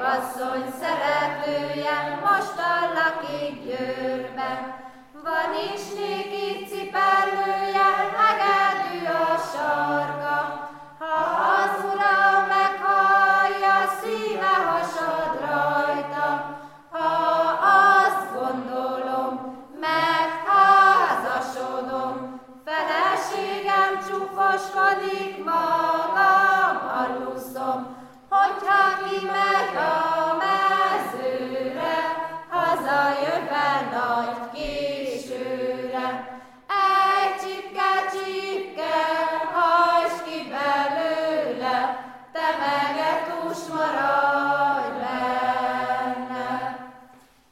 asszony szeretője, most a lakik győrben. Van is néki cipelője, hegedű a sarka, ha az uram meghallja, szíve hasad rajta. Ha azt gondolom, megházasodom, feleségem csúfoskodik majd,